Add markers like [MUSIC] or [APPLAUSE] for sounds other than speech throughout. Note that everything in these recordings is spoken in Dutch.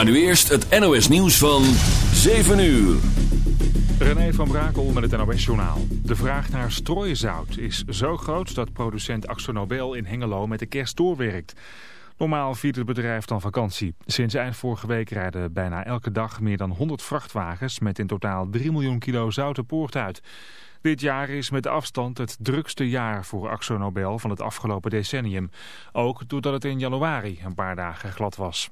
Maar nu eerst het NOS nieuws van 7 uur. René van Brakel met het NOS-journaal. De vraag naar strooizout is zo groot dat producent Axonobel in Hengelo met de kerst doorwerkt. Normaal viert het bedrijf dan vakantie. Sinds eind vorige week rijden bijna elke dag meer dan 100 vrachtwagens met in totaal 3 miljoen kilo zout de poort uit. Dit jaar is met afstand het drukste jaar voor Axonobel van het afgelopen decennium. Ook doordat het in januari een paar dagen glad was.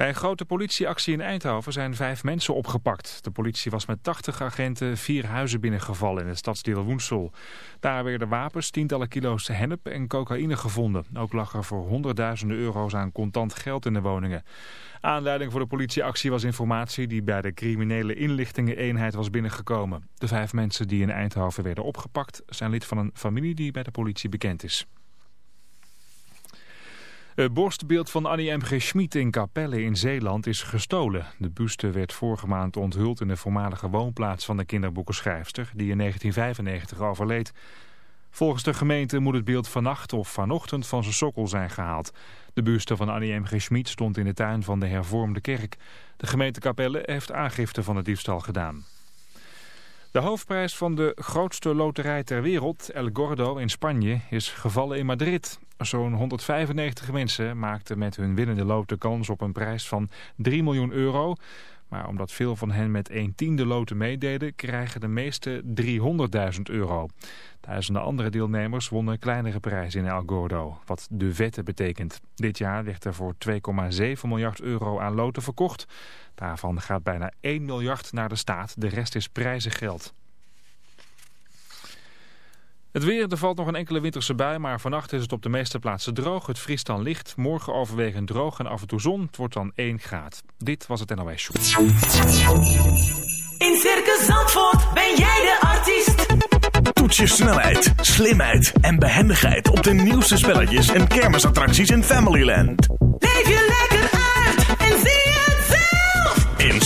Bij een grote politieactie in Eindhoven zijn vijf mensen opgepakt. De politie was met 80 agenten vier huizen binnengevallen in het stadsdeel Woensel. Daar werden wapens, tientallen kilo's hennep en cocaïne gevonden. Ook lag er voor honderdduizenden euro's aan contant geld in de woningen. Aanleiding voor de politieactie was informatie die bij de criminele inlichtingeneenheid was binnengekomen. De vijf mensen die in Eindhoven werden opgepakt zijn lid van een familie die bij de politie bekend is. Het borstbeeld van Annie M. G. Schmid in Capelle in Zeeland is gestolen. De buste werd vorige maand onthuld in de voormalige woonplaats van de kinderboekenschrijfster... die in 1995 overleed. Volgens de gemeente moet het beeld vannacht of vanochtend van zijn sokkel zijn gehaald. De buste van Annie M. G. Schmid stond in de tuin van de hervormde kerk. De gemeente Capelle heeft aangifte van de diefstal gedaan. De hoofdprijs van de grootste loterij ter wereld, El Gordo in Spanje, is gevallen in Madrid. Zo'n 195 mensen maakten met hun winnende loten kans op een prijs van 3 miljoen euro. Maar omdat veel van hen met 1 tiende loten meededen, krijgen de meeste 300.000 euro. Duizenden andere deelnemers wonnen kleinere prijzen in El Gordo, wat de vette betekent. Dit jaar werd er voor 2,7 miljard euro aan loten verkocht. Daarvan gaat bijna 1 miljard naar de staat, de rest is prijzengeld. Het weer, er valt nog een enkele winterse bui, maar vannacht is het op de meeste plaatsen droog. Het vriest dan licht, morgen overwegend droog en af en toe zon. Het wordt dan 1 graad. Dit was het NOS Show. In Circus Zandvoort ben jij de artiest. Toets je snelheid, slimheid en behendigheid op de nieuwste spelletjes en kermisattracties in Familyland. Leef je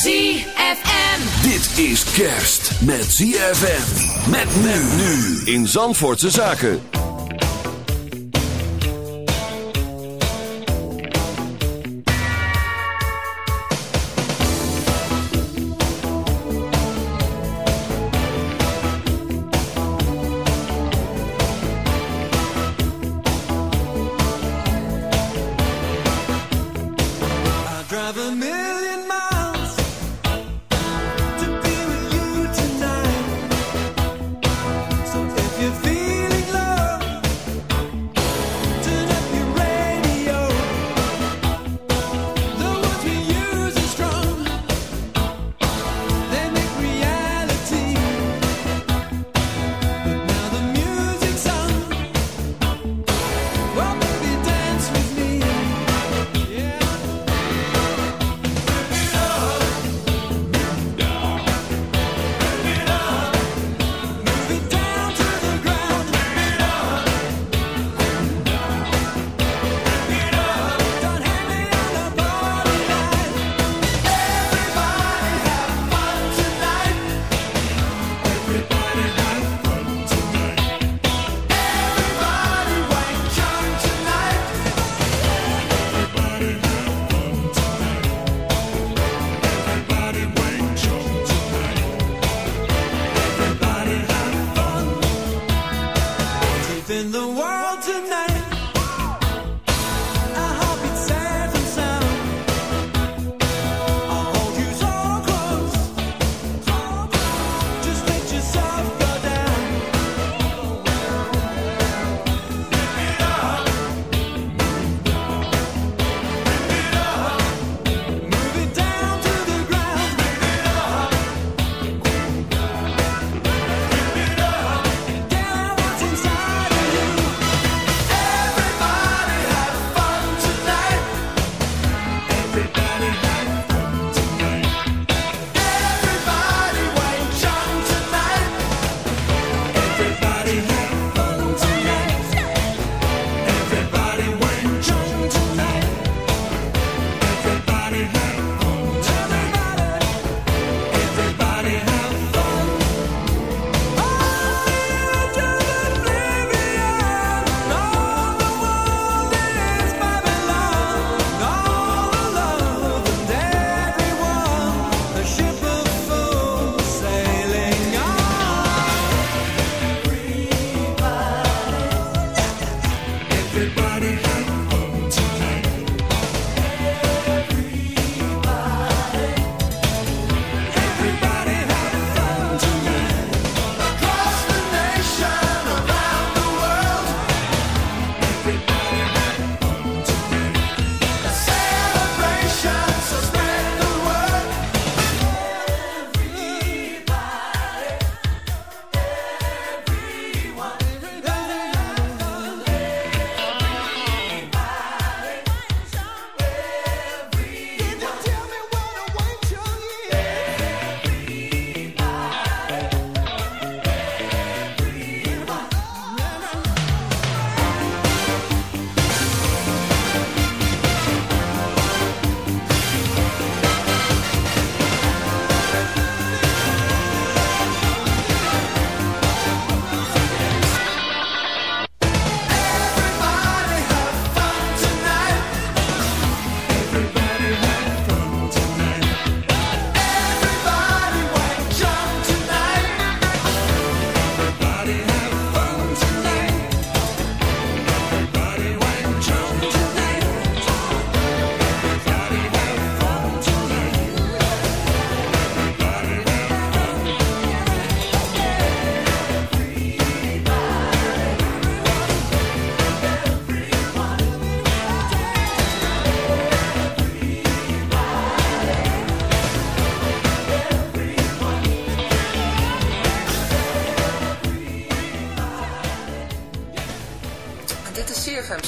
ZFM. Dit is kerst met ZFM. Met men nu in Zandvoortse Zaken.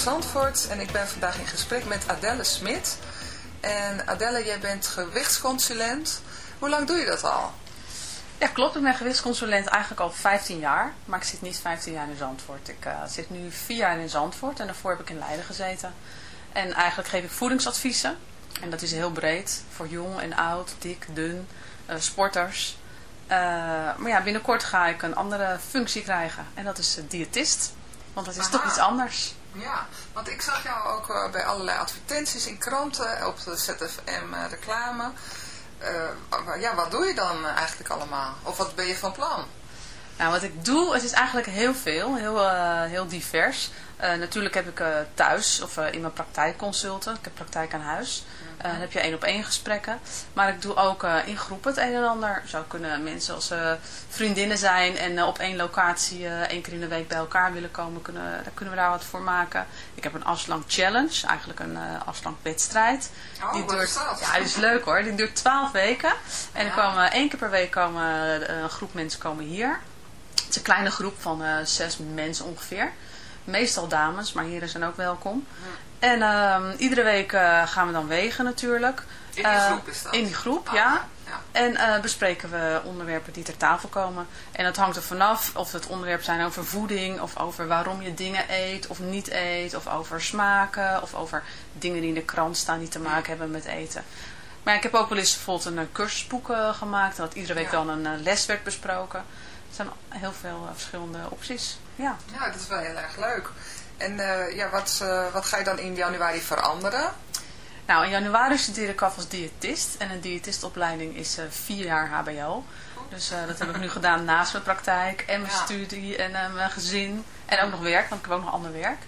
Zandvoort en ik ben vandaag in gesprek met Adelle Smit. En Adelle, jij bent gewichtsconsulent. Hoe lang doe je dat al? Ja, klopt. Ik ben gewichtsconsulent eigenlijk al 15 jaar. Maar ik zit niet 15 jaar in Zandvoort. Ik uh, zit nu 4 jaar in Zandvoort en daarvoor heb ik in Leiden gezeten. En eigenlijk geef ik voedingsadviezen. En dat is heel breed. Voor jong en oud, dik, dun, uh, sporters. Uh, maar ja, binnenkort ga ik een andere functie krijgen. En dat is diëtist. Want dat is Aha. toch iets anders. Ja, want ik zag jou ook uh, bij allerlei advertenties in kranten, op de ZFM uh, reclame. Uh, ja, wat doe je dan eigenlijk allemaal? Of wat ben je van plan? Nou, wat ik doe, het is eigenlijk heel veel, heel, heel divers. natuurlijk heb ik thuis of in mijn praktijk consulten. Ik heb praktijk aan huis. Uh, dan heb je één op één gesprekken. Maar ik doe ook uh, in groepen het een en ander. Zo kunnen mensen als uh, vriendinnen zijn en op één locatie één keer in de week bij elkaar willen komen. Kunnen, dan kunnen we daar wat voor maken. Ik heb een afslank challenge, eigenlijk een afslank wedstrijd. Oh, die duurt, Ja, die is leuk hoor. Die duurt twaalf weken. En ja. komen, één keer per week komen een groep mensen komen hier. Het is een kleine groep van zes mensen ongeveer. Meestal dames, maar heren zijn ook welkom. En uh, iedere week uh, gaan we dan wegen natuurlijk. In die groep is dat? In die groep, ah, ja. ja. En uh, bespreken we onderwerpen die ter tafel komen. En het hangt er vanaf of het onderwerp zijn over voeding, of over waarom je dingen eet of niet eet, of over smaken, of over dingen die in de krant staan die te maken hebben met eten. Maar ik heb ook wel eens bijvoorbeeld een cursusboek gemaakt, dat iedere week ja. dan een les werd besproken. Er zijn heel veel verschillende opties. Ja. ja, dat is wel heel erg leuk. En uh, ja, wat, uh, wat ga je dan in januari veranderen? Nou, in januari studeer ik af als diëtist. En een diëtistopleiding is uh, vier jaar hbo. Dus dat heb ik nu [LAUGHS] gedaan naast mijn praktijk en mijn ja. studie en mijn gezin. En ook nog werk, want ik heb ook nog ander werk.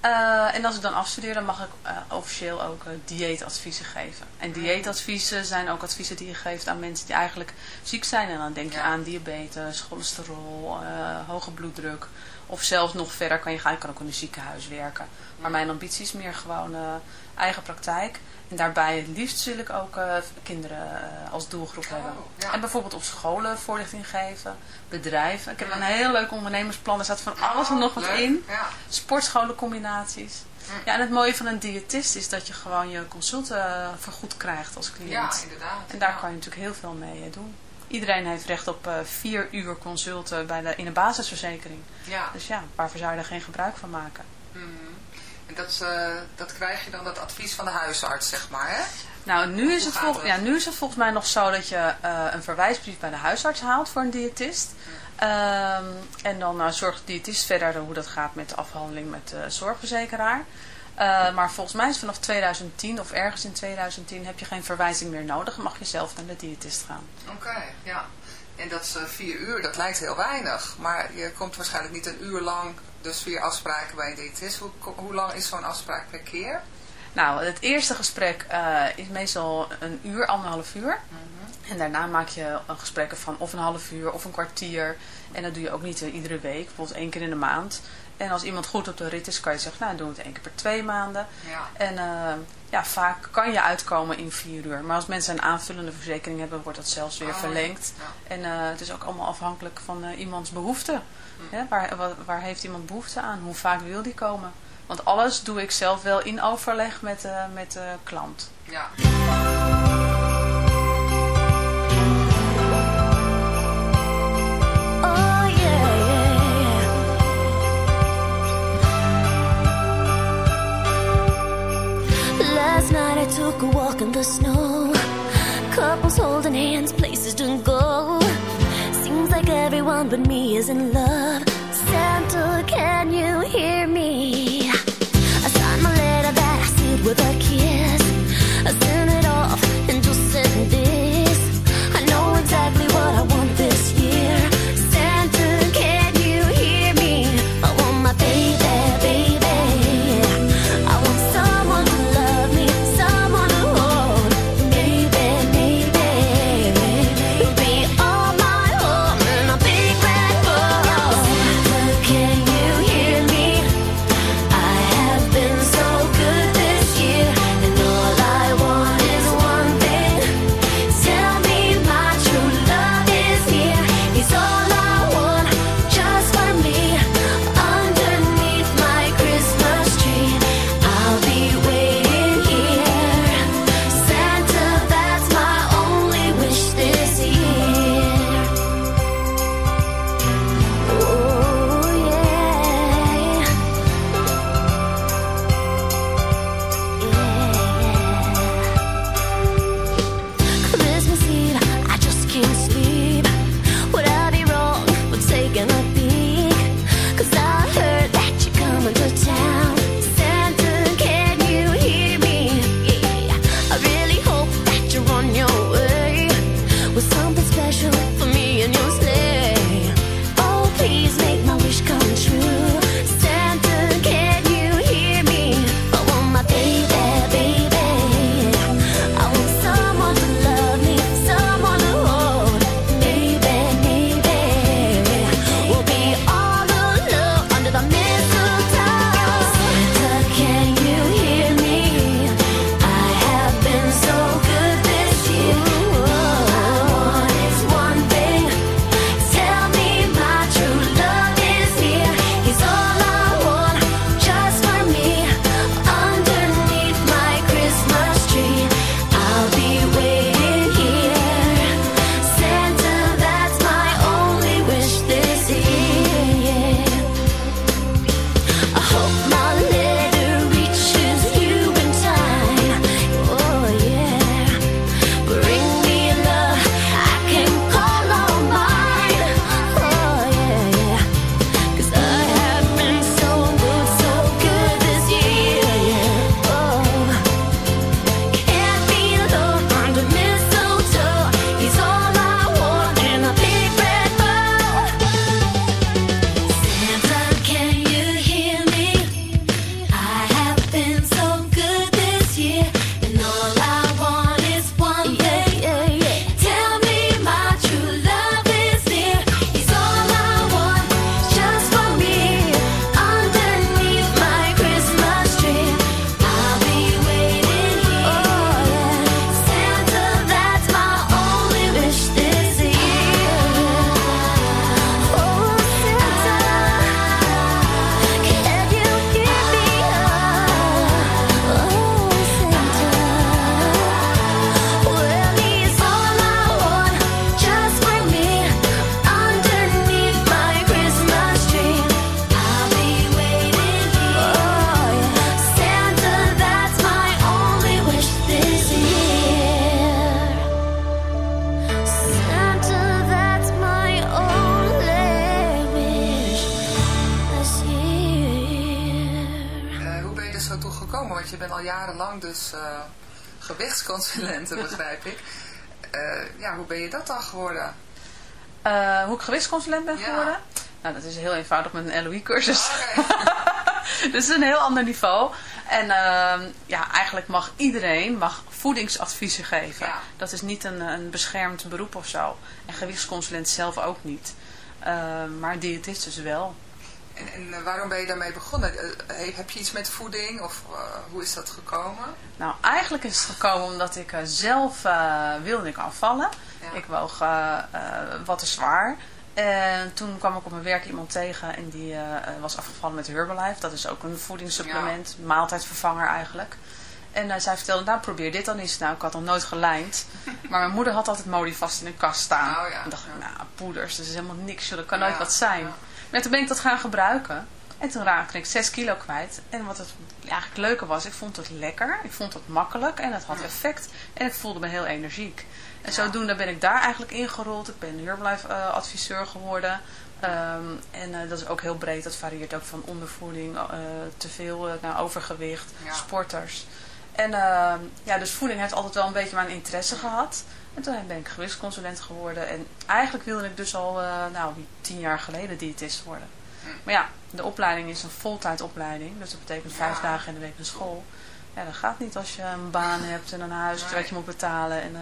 Ja. en als ik dan afstudeer, dan mag ik officieel ook dieetadviezen geven. En dieetadviezen zijn ook adviezen die je geeft aan mensen die eigenlijk ziek zijn. En dan denk je aan diabetes, cholesterol, hoge bloeddruk... Of zelfs nog verder kan je gaan. Je kan ook in een ziekenhuis werken. Maar mijn ambitie is meer gewoon uh, eigen praktijk. En daarbij het liefst wil ik ook uh, kinderen uh, als doelgroep hebben. Oh, ja. En bijvoorbeeld op scholen voorlichting geven. Bedrijven. Ik heb een heel leuk ondernemersplan. Er staat van alles en nog wat leuk. in. Ja. Sportscholencombinaties. Ja, en het mooie van een diëtist is dat je gewoon je consulten vergoed krijgt als cliënt. Ja, inderdaad. En daar ja. kan je natuurlijk heel veel mee doen. Iedereen heeft recht op uh, vier uur consulten bij de, in een basisverzekering. Ja. Dus ja, waarvoor zou je daar geen gebruik van maken? Mm -hmm. En dat, uh, dat krijg je dan dat advies van de huisarts, zeg maar, hè? Nou, nu is, het vol, ja, nu is het volgens mij nog zo dat je uh, een verwijsbrief bij de huisarts haalt voor een diëtist. Mm. Um, en dan zorgt de diëtist verder hoe dat gaat met de afhandeling met de zorgverzekeraar. Uh, maar volgens mij is vanaf 2010 of ergens in 2010 heb je geen verwijzing meer nodig. Mag je zelf naar de diëtist gaan. Oké, okay, ja. En dat is uh, vier uur, dat lijkt heel weinig. Maar je komt waarschijnlijk niet een uur lang, dus vier afspraken bij een diëtist. Hoe, hoe lang is zo'n afspraak per keer? Nou, het eerste gesprek uh, is meestal een uur, anderhalf uur. Mm -hmm. En daarna maak je een gesprekken van of een half uur of een kwartier. En dat doe je ook niet iedere week, bijvoorbeeld één keer in de maand. En als iemand goed op de rit is, kan je zeggen, nou doen we het één keer per twee maanden. Ja. En uh, ja, vaak kan je uitkomen in vier uur. Maar als mensen een aanvullende verzekering hebben, wordt dat zelfs weer oh, verlengd. Ja. En uh, het is ook allemaal afhankelijk van uh, iemands behoeften. Hm. Ja, waar, waar, waar, heeft iemand behoefte aan? Hoe vaak wil die komen? Want alles doe ik zelf wel in overleg met, met de klant. Ja. Snow. Couples holding hands, places to go. Seems like everyone but me is in love. Santa, can you hear me? I signed my letter that I sealed with a kiss. Dus eh, gewichtsconsulente, [LAUGHS] begrijp ik. Eh, ja, hoe ben je dat dan geworden? Eh, hoe ik gewichtsconsulent ben Ja. geworden? Nou, dat is heel eenvoudig met een LOE-cursus. Oké. [LAUGHS] dus is een heel ander niveau. En ehm, ja, eigenlijk mag iedereen mag voedingsadviezen geven. Ja. Dat is niet een, een beschermd beroep of zo. En gewichtsconsulent zelf ook niet. Ehm, maar diëtist dus wel. En, en eh, waarom ben je daarmee begonnen? Eh, he- heb je iets met voeding of eh, hoe is dat gekomen? Nou, eigenlijk is het gekomen omdat ik eh, zelf eh, wilde ik afvallen. Ja. Ik woog eh, eh, wat te zwaar. En toen kwam ik op mijn werk iemand tegen en die eh, eh, was afgevallen met Herbalife. Dat is ook een voedingssupplement, maaltijdvervanger eigenlijk. En eh, zij vertelde, nou probeer dit dan eens. Nou, ik had nog nooit gelijnd. [LAUGHS] Maar mijn moeder had altijd Modivast in een kast staan. Oh ja, en dacht ik, nou poeders, dat is helemaal niks. Dat kan nooit wat zijn. Ja. Maar toen ben ik dat gaan gebruiken. En toen raakte ik 6 kilo kwijt. En wat het eigenlijk leuke was, ik vond het lekker. Ik vond het makkelijk en het had effect. En ik voelde me heel energiek. En zodoende ben ik daar eigenlijk ingerold. Ik ben Herbalife eh, adviseur geworden. Ehm, en eh, dat is ook heel breed. Dat varieert ook van ondervoeding, eh, te veel naar overgewicht, Ja. sporters. En ehm, ja, dus voeding heeft altijd wel een beetje mijn interesse gehad. En toen ben ik gewichtsconsulent geworden. En eigenlijk wilde ik dus al, eh, nou, tien jaar geleden diëtist worden. Maar ja, de opleiding is een voltijdopleiding. Dus dat betekent vijf Ja. dagen in de week naar school. Ja, dat gaat niet als je een baan hebt en een huis Nee. wat je moet betalen. En, eh,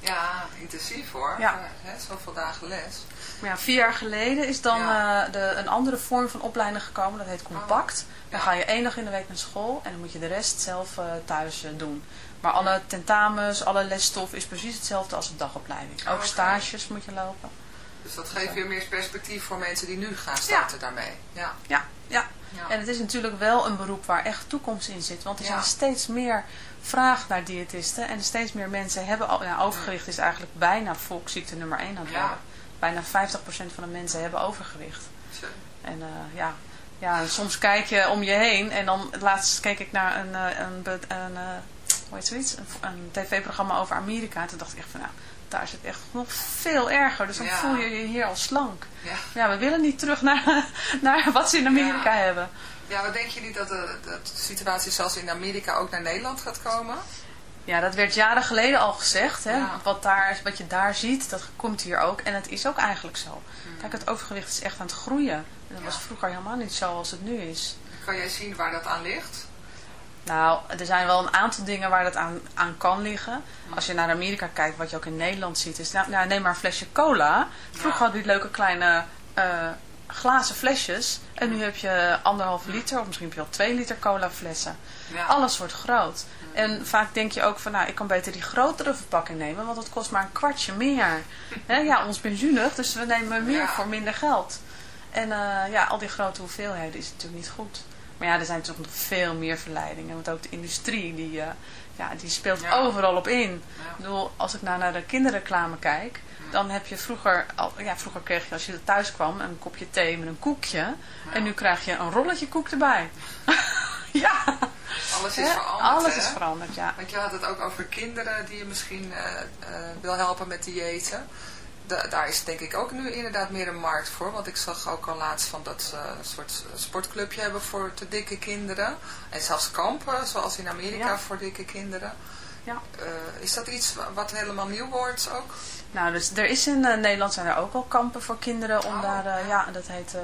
Ja, intensief hoor. Ja. Hè, zoveel dagen les. maar ja, vier jaar geleden is dan Ja. de, een andere vorm van opleiding gekomen. Dat heet compact. Dan ga je één dag in de week naar school en dan moet je de rest zelf thuis doen. Maar alle tentamens, alle lesstof is precies hetzelfde als de dagopleiding. Ook oké. stages moet je lopen. Dus dat geeft weer meer perspectief voor mensen die nu gaan starten daarmee. Ja. Ja, ja. Ja. En het is natuurlijk wel een beroep waar echt toekomst in zit. Want er zijn steeds meer vraag naar diëtisten. En steeds meer mensen hebben al... Ja, overgewicht is eigenlijk bijna volksziekte nummer 1 aan het worden. Bijna 50% van de mensen hebben overgewicht. En eh, ja, ja, soms kijk je om je heen. En dan laatst keek ik naar een, eh, een, be- een, eh, hoe heet zoiets? Een, een tv-programma over Amerika. En toen dacht ik echt van, nou, daar is het echt nog veel erger. Dus dan Ja. voel je je hier al slank. Ja. Ja, we willen niet terug naar, [LAUGHS] naar wat ze in Amerika Ja. hebben. ja, maar denk je niet dat de, dat de situatie zoals in Amerika ook naar Nederland gaat komen? Ja, dat werd jaren geleden al gezegd. Hè? Ja. Wat, daar, wat je daar ziet, dat komt hier ook. En het is ook eigenlijk zo. Kijk, het overgewicht is echt aan het groeien. En dat Ja. was vroeger helemaal niet zo als het nu is. Kan jij zien waar dat aan ligt? Nou, er zijn wel een aantal dingen waar dat aan, aan kan liggen. Als je naar Amerika kijkt, wat je ook in Nederland ziet, is nou, nou, neem maar een flesje cola. Vroeger hadden die leuke kleine eh, glazen flesjes. En nu heb je anderhalf liter, of misschien heb je wel twee liter cola flessen. Ja. Alles wordt groot. En vaak denk je ook van, nou, ik kan beter die grotere verpakking nemen, want het kost maar een kwartje meer. [LAUGHS] Ja, ons bent zuinig, dus we nemen meer Ja. voor minder geld. En eh, ja, al die grote hoeveelheden is natuurlijk niet goed. Maar ja, er zijn toch nog veel meer verleidingen. Want ook de industrie, die, eh, ja, die speelt Ja. overal op in. Ja. Ik bedoel, als ik nou naar de kinderreclame kijk, dan heb je vroeger, al, ja, vroeger kreeg je als je thuis kwam een kopje thee met een koekje. En nu krijg je een rolletje koek erbij. [LAUGHS] ja, Alles is veranderd, alles hè? is veranderd, ja. Want je had het ook over kinderen die je misschien eh, eh, wil helpen met diëten. Da- daar is denk ik ook nu inderdaad meer een markt voor. Want ik zag ook al laatst van dat ze een soort sportclubje hebben voor te dikke kinderen. En zelfs kampen, zoals in Amerika, Ja. voor dikke kinderen. Ja. Eh, is dat iets wa- wat helemaal nieuw wordt ook? Nou, dus er is in eh, Nederland zijn er ook al kampen voor kinderen om Oh, daar, eh, ja. ja, dat heet,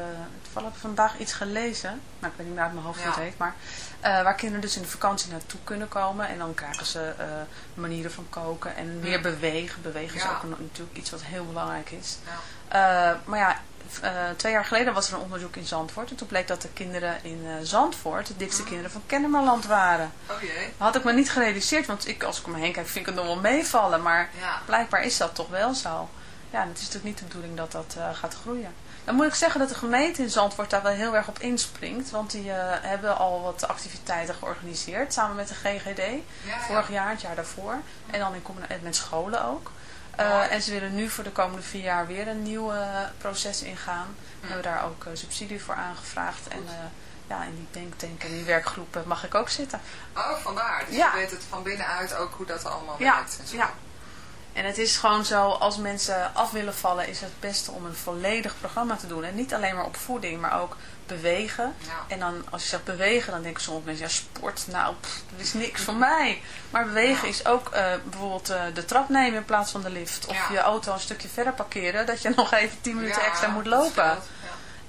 toevallig vandaag iets gelezen, nou ik weet niet meer uit mijn hoofd hoe Ja. het heet, maar eh, waar kinderen dus in de vakantie naartoe kunnen komen en dan krijgen ze eh, manieren van koken en meer bewegen. Bewegen is Ja. ook natuurlijk iets wat heel belangrijk is. Ja. Eh, maar ja, twee jaar geleden was er een onderzoek in Zandvoort en toen bleek dat de kinderen in Zandvoort de dikste kinderen van Kennemerland waren. Oh jee. Dat had ik me niet gerealiseerd, want ik, als ik om me heen kijk vind ik het nog wel meevallen, maar Ja. blijkbaar is dat toch wel zo. Ja, en het is natuurlijk niet de bedoeling dat dat gaat groeien. Dan moet ik zeggen dat de gemeente in Zandvoort daar wel heel erg op inspringt. Want die eh, hebben al wat activiteiten georganiseerd samen met de GGD. Ja, Vorig ja. jaar, het jaar daarvoor. En dan in combina- met scholen ook. Eh, en ze willen nu voor de komende vier jaar weer een nieuw eh, proces ingaan. We hebben daar ook eh, subsidie voor aangevraagd. En eh, ja, in die denktank en die werkgroepen mag ik ook zitten. Oh, vandaar. Dus je weet het van binnenuit ook hoe dat allemaal werkt. En zo. ja. En het is gewoon zo, als mensen af willen vallen, is het beste om een volledig programma te doen. En niet alleen maar op voeding, maar ook bewegen. Ja. En dan, als je zegt bewegen, dan denken sommige mensen, ja sport, nou, pff, dat is niks voor mij. Maar bewegen Ja. is ook eh, bijvoorbeeld eh, de trap nemen in plaats van de lift. Of Ja. je auto een stukje verder parkeren, dat je [LAUGHS] nog even 10 minuten extra moet lopen.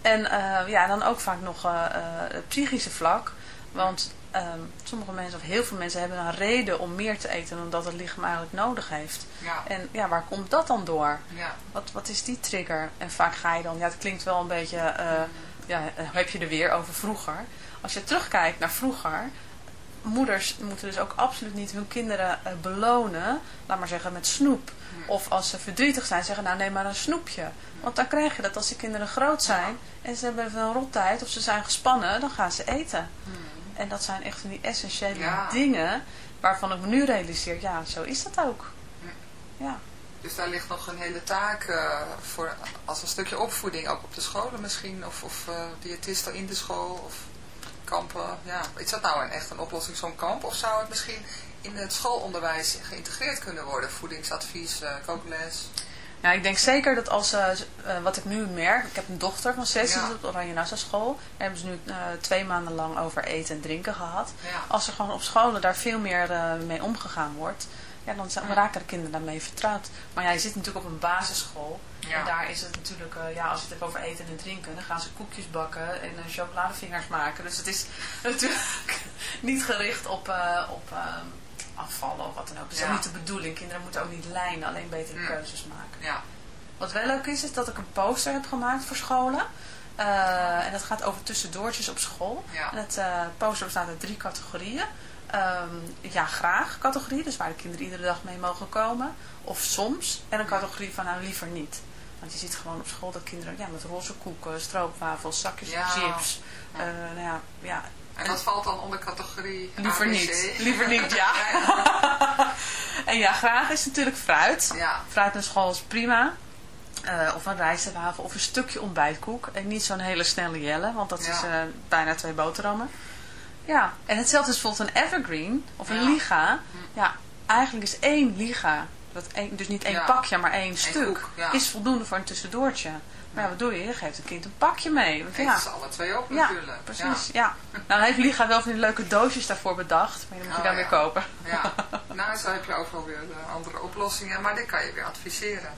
En eh, ja, dan ook vaak nog het psychische vlak. Want ehm, sommige mensen, of heel veel mensen, hebben een reden om meer te eten dan dat het lichaam eigenlijk nodig heeft. Ja. En ja, waar komt dat dan door? Ja. Wat, wat is die trigger? En vaak ga je dan, ja, het klinkt wel een beetje, eh, ja, eh, heb je er weer over vroeger. Als je terugkijkt naar vroeger, moeders moeten dus ook absoluut niet hun kinderen eh, belonen, laat maar zeggen, met snoep. Of als ze verdrietig zijn, zeggen, nou neem maar een snoepje. Want dan krijg je dat als die kinderen groot zijn en ze hebben een rottijd of ze zijn gespannen, dan gaan ze eten. En dat zijn echt van die essentiële Ja. dingen waarvan ik me nu realiseer, ja, zo is dat ook. Ja. Dus daar ligt nog een hele taak eh, voor, als een stukje opvoeding, ook op de scholen misschien, of, of eh, diëtisten in de school, of kampen. Ja. Is dat nou een, echt een oplossing, zo'n kamp, of zou het misschien in het schoolonderwijs geïntegreerd kunnen worden? Voedingsadvies, eh, kookles. Ja, ik denk zeker dat als, eh, wat ik nu merk, ik heb een dochter van zes, die Ja. zit op Oranje Nassau school. Daar hebben ze nu eh, twee maanden lang over eten en drinken gehad. Ja. Als er gewoon op scholen daar veel meer mee omgegaan wordt, ja, dan zijn- raken de kinderen daarmee vertrouwd. Maar ja, je zit natuurlijk op een basisschool. Ja. En daar is het natuurlijk, ja, als je het hebt over eten en drinken, dan gaan ze koekjes bakken en chocoladevingers maken. Dus het is [LAUGHS] natuurlijk niet gericht op, op eh, afvallen of wat dan ook. Dat is Ja. ook niet de bedoeling. Kinderen moeten ook niet lijnen, alleen betere Mm. keuzes maken. Ja. Wat wel leuk is, is dat ik een poster heb gemaakt voor scholen. Eh, en dat gaat over tussendoortjes op school. Ja. En het eh, poster bestaat uit drie categorieën. Ehm, ja, graag categorie, dus waar de kinderen iedere dag mee mogen komen. Of soms. En een categorie van nou liever niet. Want je ziet gewoon op school dat kinderen ja, met roze koeken, stroopwafels, zakjes Ja. chips. Ja. eh, nou ja, ja, En dat valt dan onder categorie liever ABC? niet. Liever niet, ja. [LAUGHS] [LAUGHS] en ja, graag is natuurlijk fruit. Ja. Fruit naar school is prima. Eh, of een rijstwafel of een stukje ontbijtkoek. En niet zo'n hele snelle jelle, want dat Ja. is eh, bijna twee boterhammen. Ja, en hetzelfde is bijvoorbeeld een evergreen of een Ja. liga. Ja, eigenlijk is één liga dat één, dus niet één pakje, maar één stuk, koek, is voldoende voor een tussendoortje. Maar ja, wat doe je? Je geeft een kind een pakje mee. Want Eet ja, ze alle twee op ja, natuurlijk. precies. Ja. Nou, heeft Liga wel van die leuke doosjes daarvoor bedacht. Maar die moet je Oh, dan ja. weer kopen. Ja, [LAUGHS] nou zo heb je overal weer eh, andere oplossingen, maar dit kan je weer adviseren.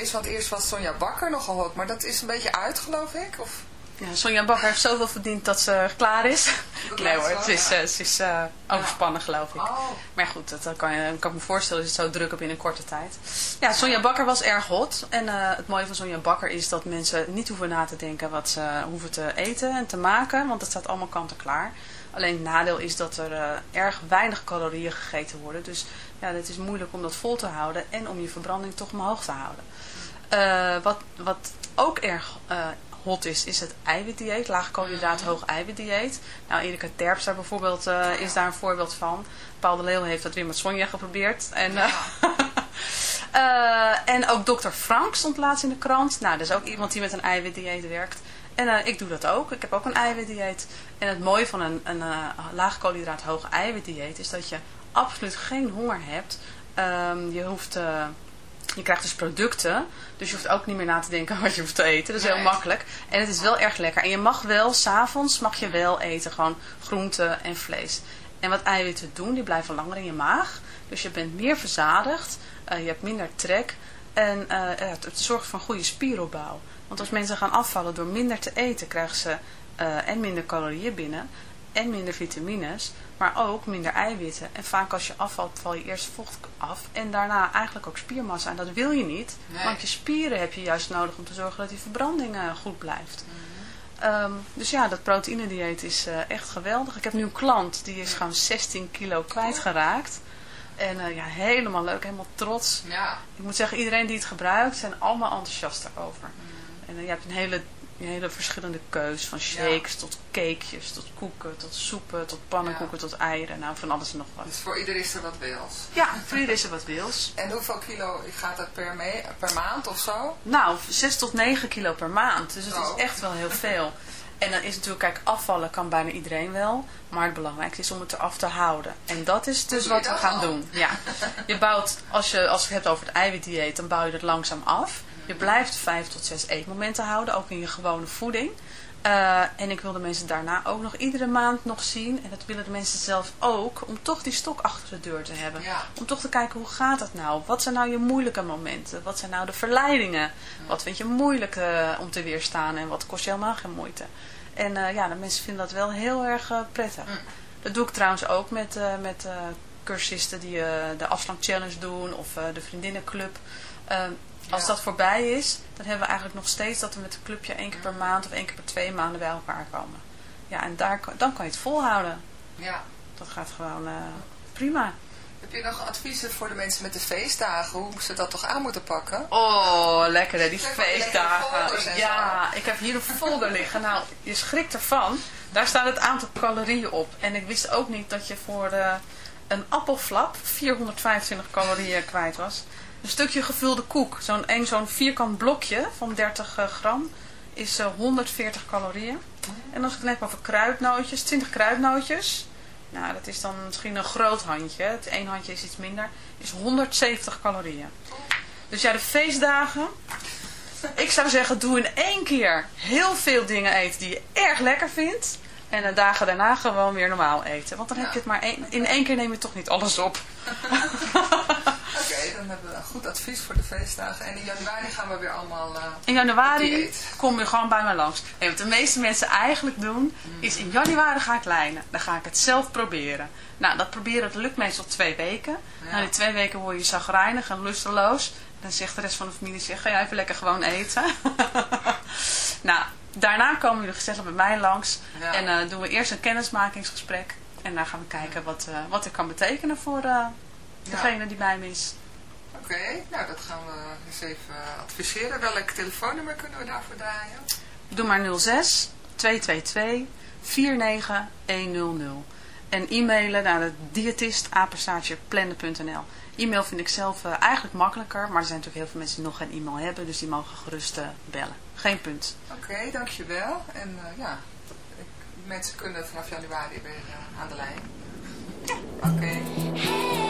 Is? Want eerst was Sonja Bakker nogal hot, maar dat is een beetje uit, geloof ik? Of... Ja, Sonja Bakker heeft zoveel verdiend dat ze klaar is. [LAUGHS] Dat nee hoor, het is, ja. eh, ze is eh, overspannen geloof ik. Oh, Maar goed, dat, dat kan, je, kan ik me voorstellen, is het zo druk op in een korte tijd. Ja, Sonja Bakker was erg hot. En eh, het mooie van Sonja Bakker is dat mensen niet hoeven na te denken wat ze hoeven te eten en te maken. Want het staat allemaal kant en klaar. Alleen het nadeel is dat er erg weinig calorieën gegeten worden. Dus ja, het is moeilijk om dat vol te houden en om je verbranding toch omhoog te houden. Eh, wat, wat ook erg eh, hot is, is het eiwitdieet. Laag koolhydraat, hoog eiwitdieet. Nou, Erika Terpstra bijvoorbeeld eh, is daar een voorbeeld van. Paul de Leeuw heeft dat weer met Sonja geprobeerd. En, [LAUGHS] en ook dokter Frank stond laatst in de krant. Nou, dat is ook iemand die met een eiwitdieet werkt. En ik doe dat ook. Ik heb ook een eiwitdieet. En het mooie van een, een laag koolhydraat, hoog eiwitdieet is dat je absoluut geen honger hebt. Ehm, je hoeft... je krijgt dus producten, dus je hoeft ook niet meer na te denken [LAUGHS] wat je hoeft te eten. Dat is heel Nee. makkelijk. En het is wel erg lekker. En je mag wel, s'avonds mag je wel eten, gewoon groenten en vlees. En wat eiwitten doen, die blijven langer in je maag. Dus je bent meer verzadigd, eh, je hebt minder trek en eh, het, het zorgt voor een goede spieropbouw. Want als mensen gaan afvallen door minder te eten, krijgen ze eh, en minder calorieën binnen en minder vitamines, maar ook minder eiwitten. En vaak als je afvalt, val je eerst vocht af en daarna eigenlijk ook spiermassa. En dat wil je niet, Nee. want je spieren heb je juist nodig om te zorgen dat die verbranding eh, goed blijft. Ehm, dus ja, dat proteïnedieet is eh, echt geweldig. Ik heb nu een klant, die is gewoon 16 kilo kwijtgeraakt. En eh, ja, helemaal leuk, helemaal trots. ja. Ik moet zeggen, iedereen die het gebruikt, zijn allemaal enthousiast daarover. En eh, je hebt een hele, een hele verschillende keus. Van shakes tot cakejes, tot koeken, tot soepen, tot pannenkoeken, tot eieren. Nou, van alles en nog wat. Dus voor ieder is er wat wils. Ja, voor iedereen is er wat wils. [LAUGHS] En hoeveel kilo gaat dat per, per maand of zo? Nou, 6 tot 9 kilo per maand. Dus het Oh. is echt wel heel veel. En dan is natuurlijk, kijk, afvallen kan bijna iedereen wel. Maar het belangrijkste is om het eraf te houden. En dat is dus wat we gaan doen. Ja. Je bouwt, als je, als je het hebt over het eiwitdieet, dan bouw je het langzaam af. Je blijft 5 tot 6 eetmomenten houden, ook in je gewone voeding. Eh, en ik wil de mensen daarna ook nog iedere maand nog zien. En dat willen de mensen zelf ook. Om toch die stok achter de deur te hebben. Ja. Om toch te kijken hoe gaat dat nou? Wat zijn nou je moeilijke momenten? Wat zijn nou de verleidingen? Wat vind je moeilijk eh, om te weerstaan? En wat kost je helemaal geen moeite? En eh, ja, de mensen vinden dat wel heel erg prettig. Dat doe ik trouwens ook met, met cursisten die de afslank challenge doen. Of de vriendinnenclub. Als dat voorbij is, dan hebben we eigenlijk nog steeds dat we met een clubje één keer per maand of één keer per twee maanden bij elkaar komen. Ja, en daar, dan kan je het volhouden. Ja. Dat gaat gewoon eh, prima. Heb je nog adviezen voor de mensen met de feestdagen? Hoe ze dat toch aan moeten pakken? Oh, lekker hè, die feestdagen. Ja, ik heb hier een folder liggen. Nou, je schrikt ervan. Daar staat het aantal calorieën op. En ik wist ook niet dat je voor eh, een appelflap 425 calorieën kwijt was. Een stukje gevulde koek, zo'n zo'n vierkant blokje van 30 eh, gram, is eh, 140 calorieën. En als ik het heb over kruidnootjes, 20 kruidnootjes. Nou, dat is dan misschien een groot handje. Het één handje is iets minder. Is 170 calorieën. Dus ja, de feestdagen. Ik zou zeggen, doe in één keer heel veel dingen eten die je erg lekker vindt. En de dagen daarna gewoon weer normaal eten. Want dan heb je het maar één, in één keer neem je toch niet alles op. [LAUGHS] Oké, dan hebben we een goed advies voor de feestdagen. En in januari gaan we weer allemaal... eh, In januari kom je gewoon bij mij langs. Nee, wat de meeste mensen eigenlijk doen, is in januari ga ik lijnen. Dan ga ik het zelf proberen. Nou, dat proberen, dat lukt meestal twee weken. Ja. Na die twee weken word je zagrijnig en lusteloos. Dan zegt de rest van de familie, zeg, ga jij even lekker gewoon eten. [LAUGHS] nou, daarna komen jullie gezellig bij mij langs. Ja. En eh, doen we eerst een kennismakingsgesprek. En dan gaan we kijken wat, eh wat het kan betekenen voor degene die bij me is. Oké, nou dat gaan we eens even adviseren. Welk telefoonnummer kunnen we daarvoor draaien? Doe maar 06 222 49100. En e-mailen naar de diëtist. E-mail vind ik zelf eh, eigenlijk makkelijker, maar er zijn natuurlijk heel veel mensen die nog geen e-mail hebben, dus die mogen gerust eh, bellen. Geen punt. Oké, dankjewel. En eh, ja, ik, mensen kunnen vanaf januari weer aan de lijn. Oké.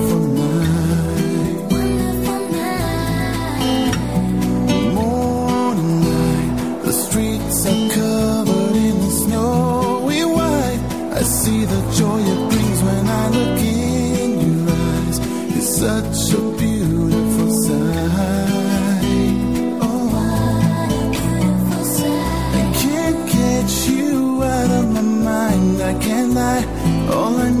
all I need.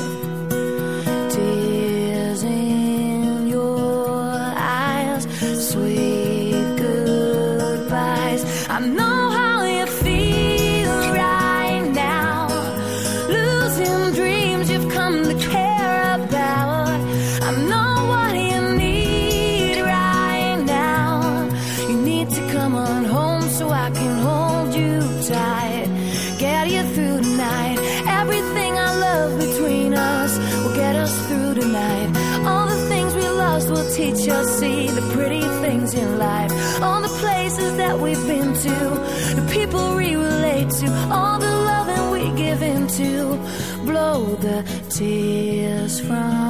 to the people we relate to, all the love that we give into. Blow the tears from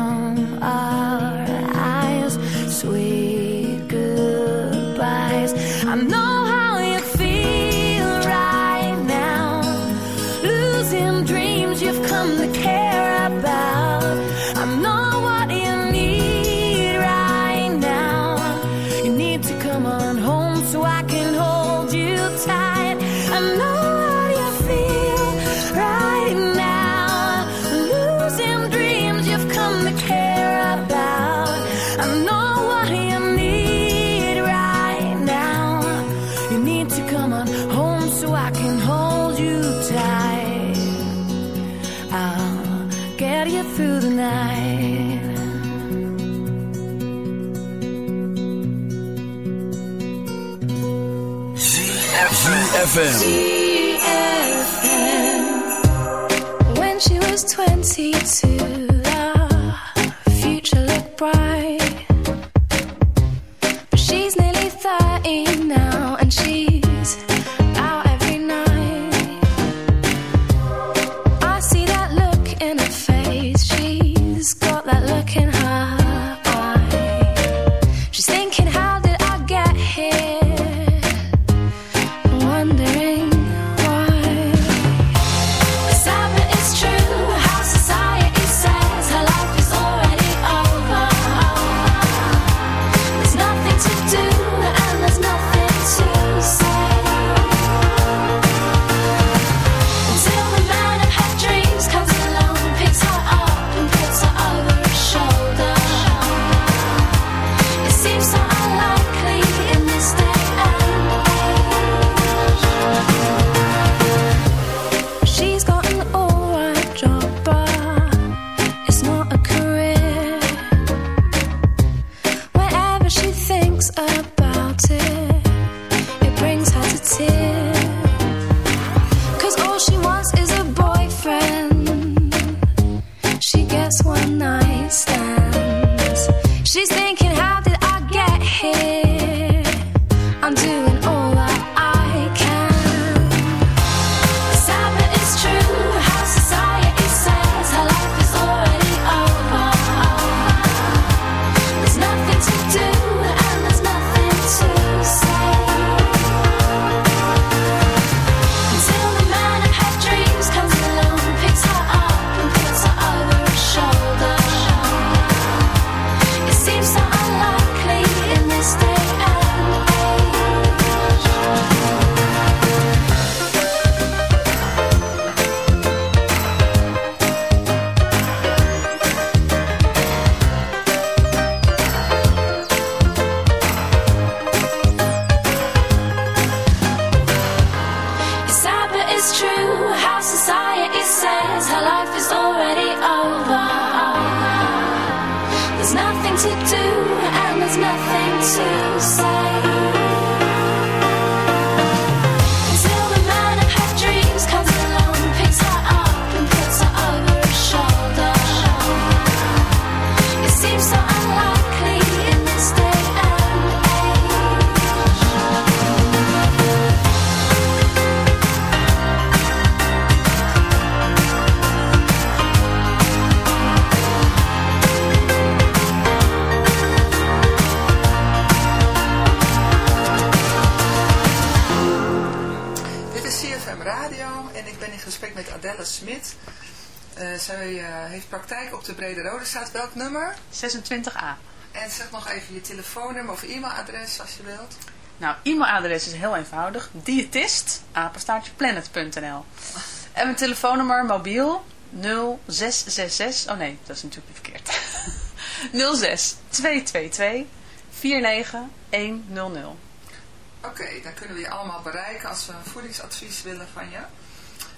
ZFM. When she was 22 26a. En zeg nog even je telefoonnummer of e-mailadres als je wilt. Nou, e-mailadres is heel eenvoudig. diëtist@apenstaartjeplanet.nl. En mijn telefoonnummer mobiel 0666, oh nee, dat is natuurlijk verkeerd. [LAUGHS] 0622249100. Oké, dan kunnen we je allemaal bereiken als we een voedingsadvies willen van je.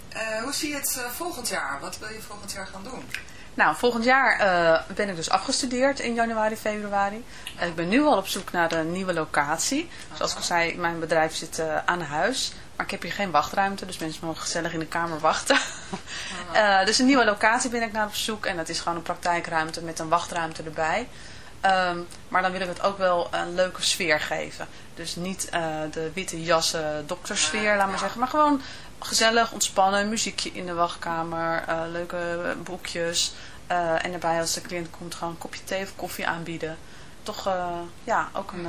Eh, hoe zie je het eh, volgend jaar? Wat wil je volgend jaar gaan doen? Nou, volgend jaar eh, ben ik dus afgestudeerd in januari, februari. Ik ben nu al op zoek naar een nieuwe locatie. Zoals ik al zei, mijn bedrijf zit eh, aan huis. Maar ik heb hier geen wachtruimte, dus mensen mogen gezellig in de kamer wachten. [LAUGHS] Eh, dus een nieuwe locatie ben ik naar op zoek. En dat is gewoon een praktijkruimte met een wachtruimte erbij. Ehm, maar dan wil ik het ook wel een leuke sfeer geven. Dus niet de witte jassen doktersfeer, laat maar zeggen. Maar gewoon gezellig, ontspannen, muziekje in de wachtkamer, uh, leuke boekjes. Uh, en daarbij als de cliënt komt gewoon een kopje thee of koffie aanbieden. Toch uh, ja, ook een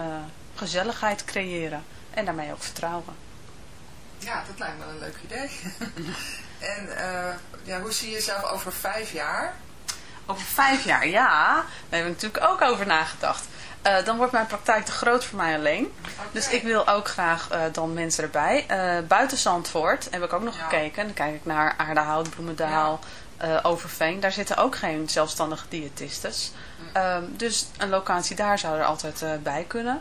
gezelligheid creëren. En daarmee ook vertrouwen. Ja, dat lijkt me een leuk idee. [LAUGHS] en ja, hoe zie je jezelf over vijf jaar? Over vijf jaar, ja. Daar hebben we natuurlijk ook over nagedacht. Uh, dan wordt mijn praktijk te groot voor mij alleen. Dus ik wil ook graag uh, dan mensen erbij. Uh, buiten Zandvoort heb ik ook nog ja. gekeken. Dan kijk ik naar Aardehout, Bloemendaal, ja. Overveen. Daar zitten ook geen zelfstandige diëtistes. Um, dus een locatie daar zou er altijd bij kunnen.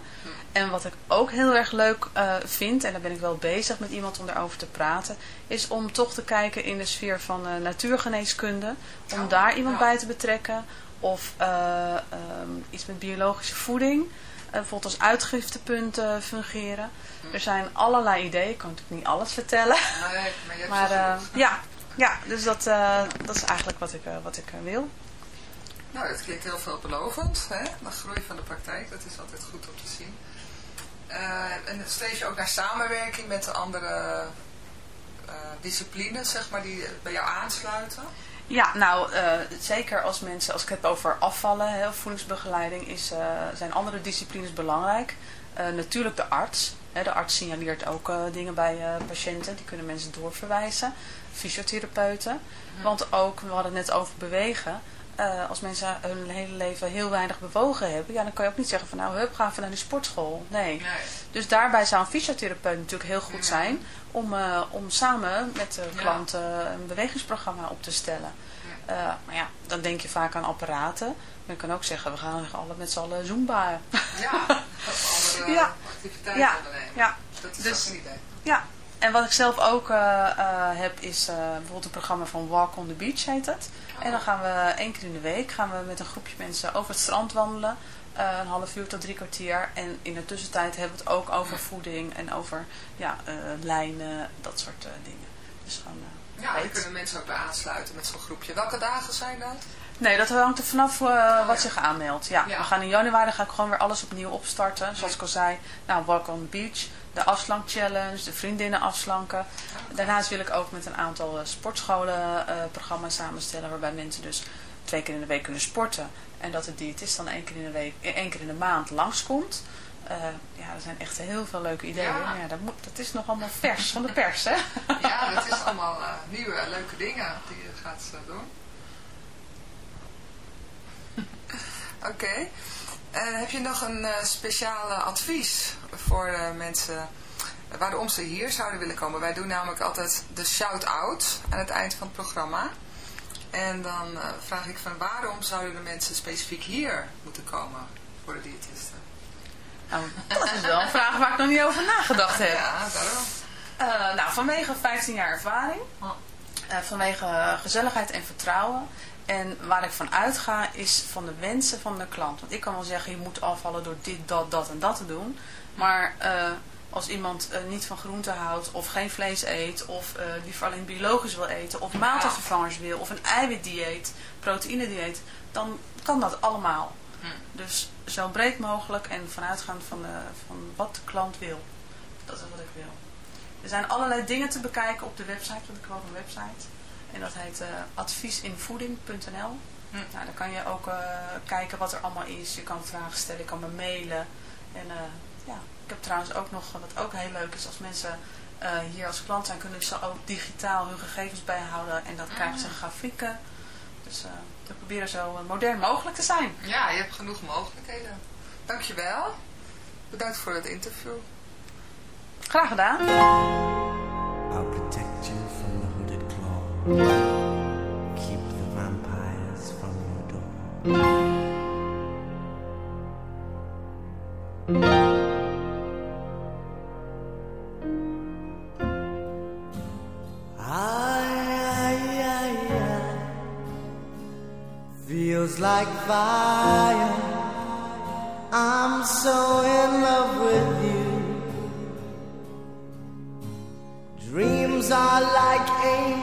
En wat ik ook heel erg leuk vind, en daar ben ik wel bezig met iemand om daarover te praten, is om toch te kijken in de sfeer van natuurgeneeskunde. Om oh, daar iemand bij te betrekken of uh, um, iets met biologische voeding. Bijvoorbeeld als uitgiftepunt fungeren. Er zijn allerlei ideeën. Ik kan natuurlijk niet alles vertellen. Nee, maar, je [LAUGHS] maar ja, ja, dus dat, dat is eigenlijk wat ik, wat ik wil. Nou, het klinkt heel veelbelovend. Hè? De groei van de praktijk, dat is altijd goed om te zien. En streef je ook naar samenwerking met de andere disciplines, zeg maar, die bij jou aansluiten? Ja, nou, uh, zeker als mensen, als ik het over afvallen, hè, voedingsbegeleiding, is, uh, zijn andere disciplines belangrijk. Uh, natuurlijk de arts. Hè, de arts signaleert ook dingen bij patiënten, die kunnen mensen doorverwijzen. Fysiotherapeuten. Mhm. Want ook, we hadden het net over bewegen. Als mensen hun hele leven heel weinig bewogen hebben, ja, dan kan je ook niet zeggen van nou, hup, gaan we naar de sportschool. Nee. nee. Dus daarbij zou een fysiotherapeut natuurlijk heel goed zijn om, uh, om samen met de klanten een bewegingsprogramma op te stellen. Uh, maar ja, dan denk je vaak aan apparaten. Maar je kan ook zeggen, we gaan alle met z'n allen zumba. Ja, [LAUGHS] of andere ja. activiteiten ja. ondernemen. Ja. Dat is dus, ook een idee. Ja, en wat ik zelf ook heb is bijvoorbeeld een programma van Walk on the Beach heet het. En dan gaan we één keer in de week gaan we met een groepje mensen over het strand wandelen. Uh, een half uur tot drie kwartier. En in de tussentijd hebben we het ook over voeding en over ja, uh, lijnen, dat soort uh, dingen. Dus gewoon, ja, daar kunnen mensen ook bij aansluiten met zo'n groepje. Welke dagen zijn dat? Nee, dat hangt er vanaf oh, wat zich aanmeldt. Ja, ja, we gaan in januari ga ik gewoon weer alles opnieuw opstarten. Zoals ik al zei, nou, Walk on the Beach, de afslank challenge, de vriendinnen afslanken. Daarnaast wil ik ook met een aantal sportscholen programma's samenstellen waarbij mensen dus twee keer in de week kunnen sporten. En dat de diëtist dan één keer in de, week, één keer in de maand langskomt. Uh, ja, er zijn echt heel veel leuke ideeën. Ja. Dat, moet, dat is nog allemaal vers van de pers, hè? [LAUGHS] Ja, dat is allemaal uh, nieuwe, leuke dingen die je gaat uh, doen. [LAUGHS] Oké. Okay. Heb je nog een speciale advies voor mensen waarom ze hier zouden willen komen? Wij doen namelijk altijd de shout-out aan het eind van het programma. En dan vraag ik van waarom zouden de mensen specifiek hier moeten komen voor de diëtisten? Nou, dat is wel een vraag waar ik nog niet over nagedacht heb. Ja, daarom. Uh, nou, vanwege 15 jaar ervaring. Uh, vanwege gezelligheid en vertrouwen. En waar ik van uitga is van de wensen van de klant. Want ik kan wel zeggen, je moet afvallen door dit, dat, dat en dat te doen. Maar als iemand uh, niet van groente houdt of geen vlees eet of uh, liever alleen biologisch wil eten of maaltijdvervangers wil of een eiwitdieet, proteïnedieet, dan kan dat allemaal. Hm. Dus zo breed mogelijk en vanuitgaand van, de, van wat de klant wil. Dat is wat ik wil. Er zijn allerlei dingen te bekijken op de website, want ik heb ook een website. En dat heet uh, adviesinvoeding.nl. Hm. Nou, dan kan je ook kijken wat er allemaal is. Je kan vragen stellen, je kan me mailen. En ja, ik heb trouwens ook nog, wat ook heel leuk is, als mensen uh, hier als klant zijn, kunnen ze ook digitaal hun gegevens bijhouden en dat krijgen ze grafieken. Dus uh, we proberen zo modern mogelijk te zijn. Ja, je hebt genoeg mogelijkheden. Dankjewel. Bedankt voor het interview. Graag gedaan. Keep the vampires from your door. i ay. Feels like fire. I'm so in love with you. Dreams are like angels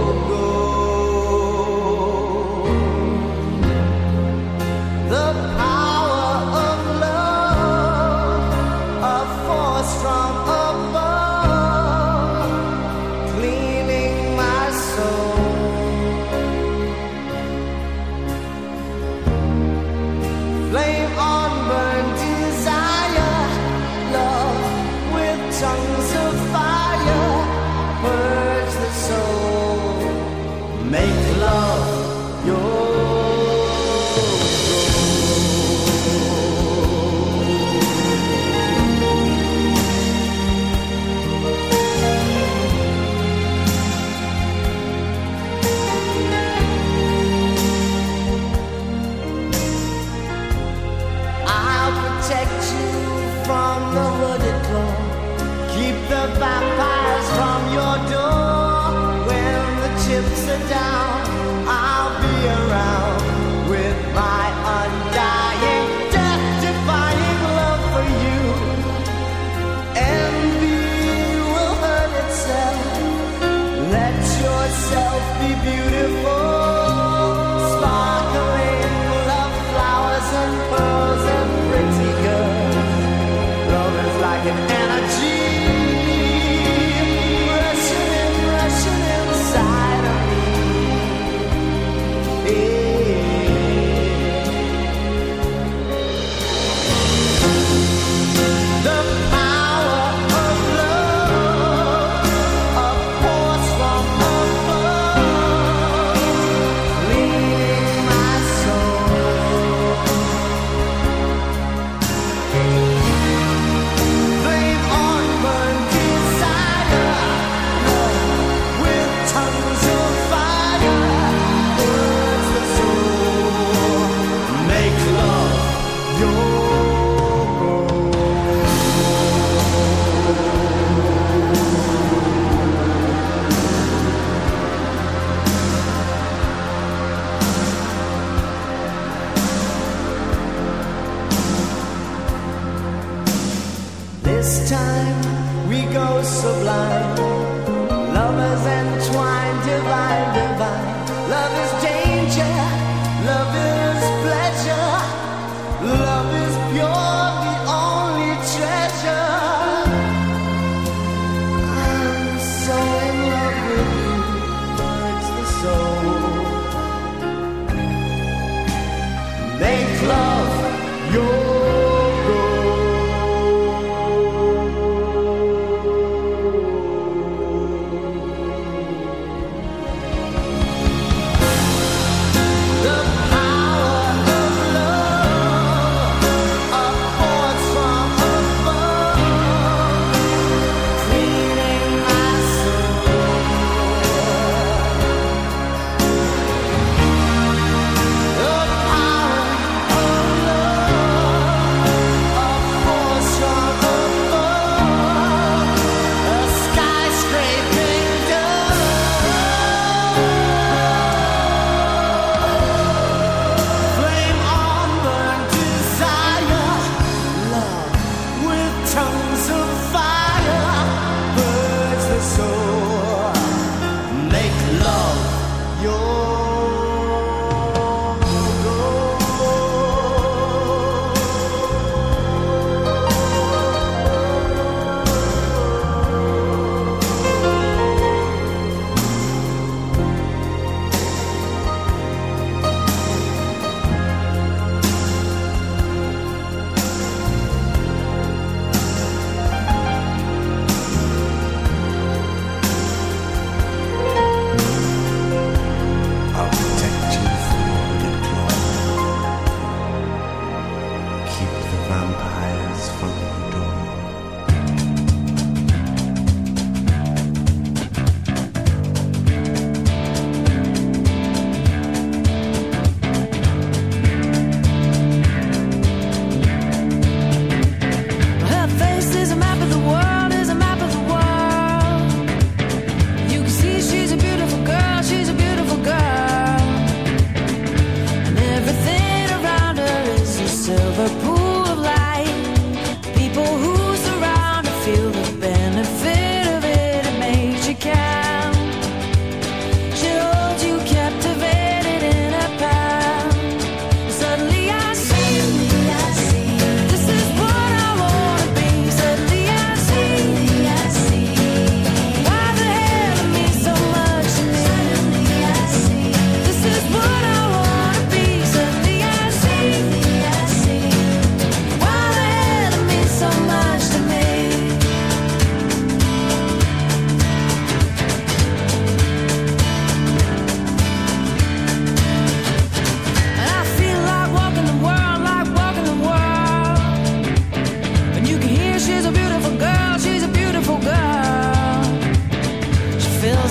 the power.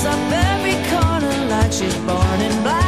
up every corner like she's born in black.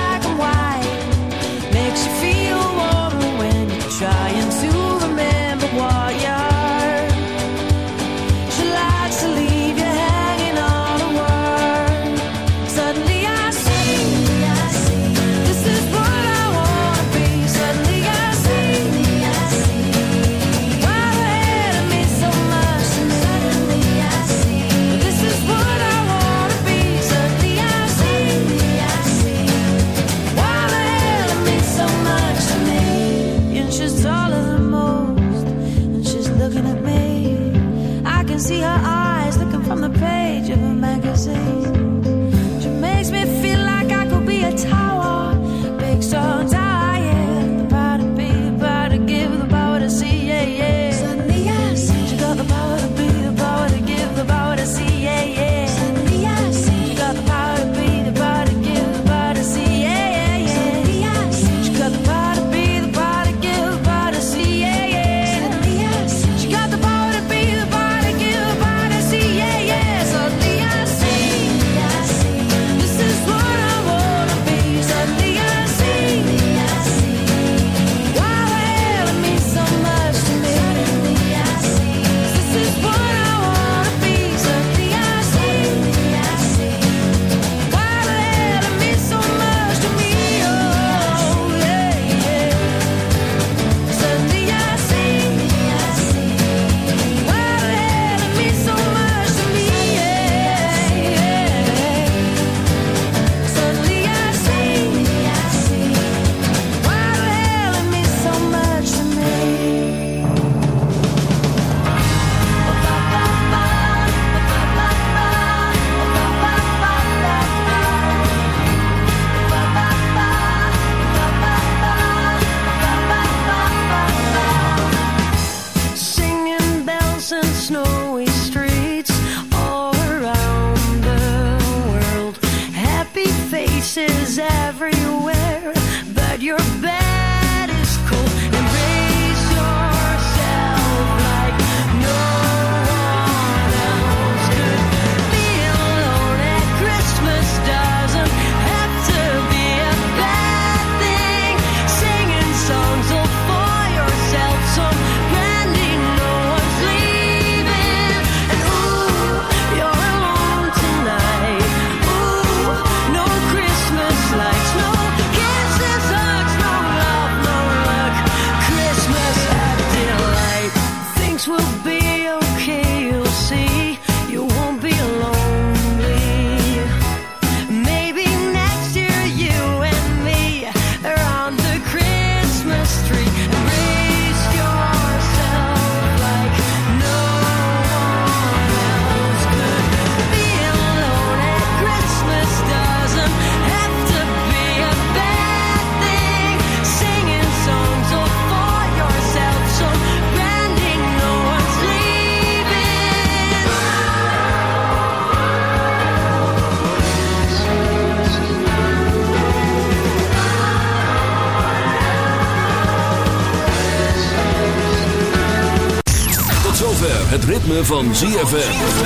Van ZFM.